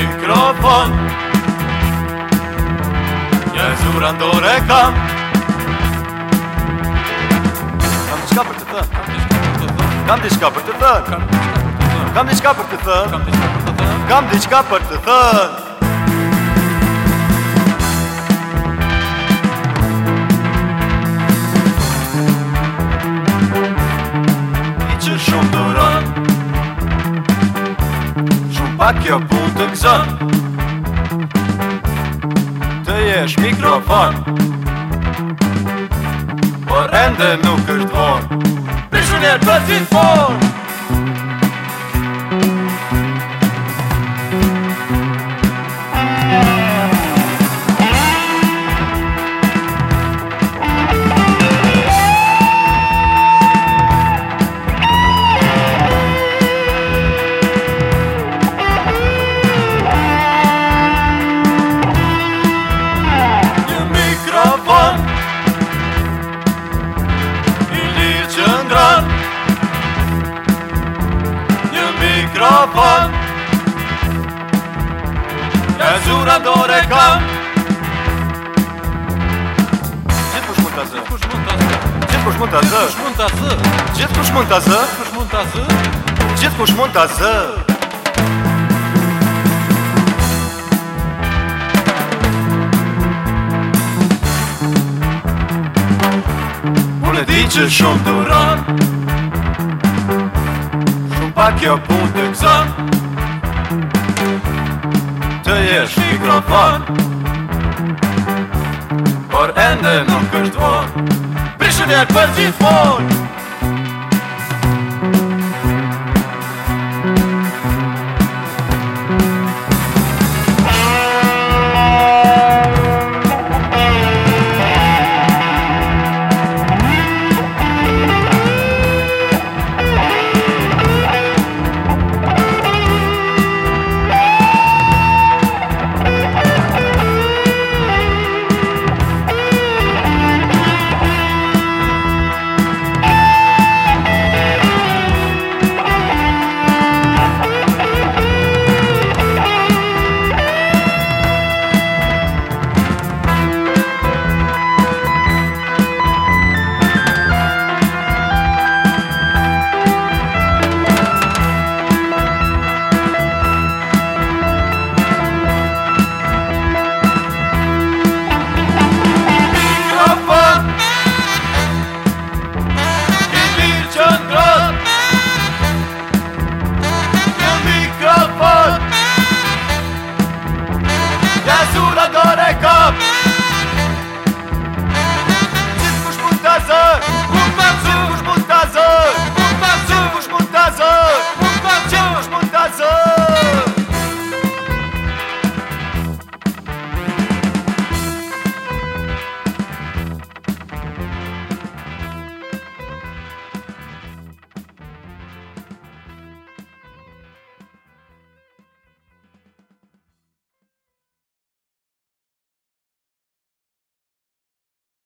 mikrofon Një e zura kam Kam diçka për të thë Kam diçka për Kam diçka për Kam diçka për të thë Shumë duron Shumë pak jo pun zon Të jesh mikrofon Por ende nuk është vor Për shumë e të zinë fornë microfon Ja zura do reklam Gjithkush mund ta zë Gjithkush mund ta zë Gjithkush mund ta zë Gjithkush mund ta zë Gjithkush mund ta zë Unë e di që shumë ręksa Töjers mikrofon Var ände någon kurs två Bryr sig det för sitt